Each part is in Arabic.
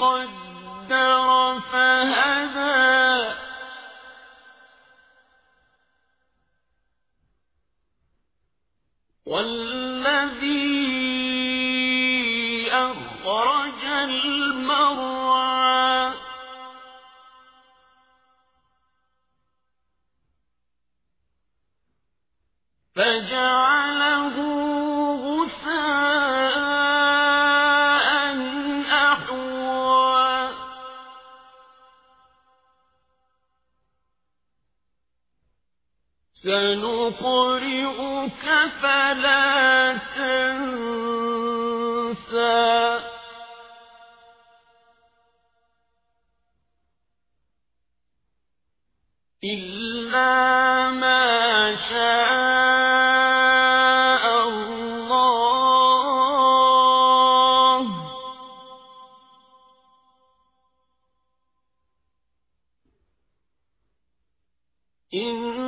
قدر فهدى والذي أخرج سنقرئك فلا تنسى. إلا ما شاء الله. إنه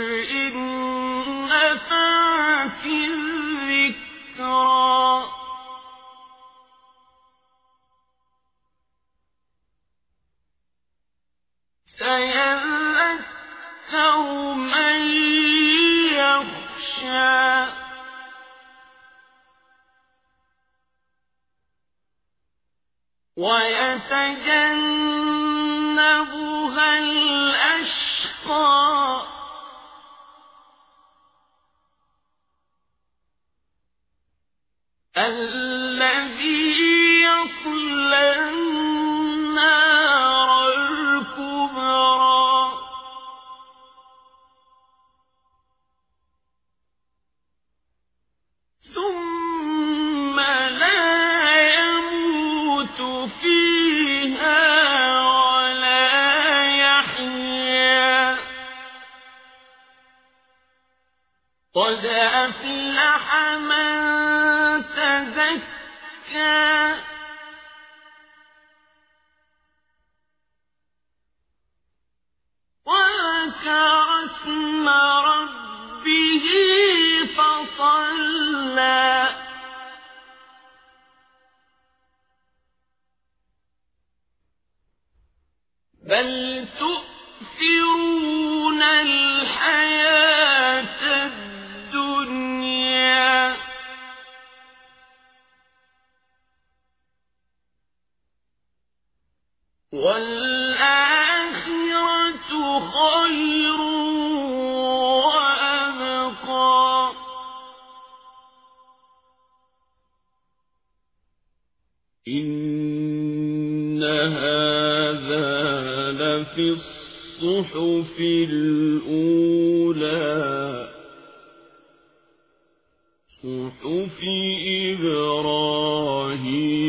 سيذكر من يخشى. ويتجنبها الأشقى. الذي أفلح من تزكى. وذكر اسم ربه فصلى. بل والآخرة خير وأبقى. إن هذا لفي الصحف الأولى. صحف إبراهيم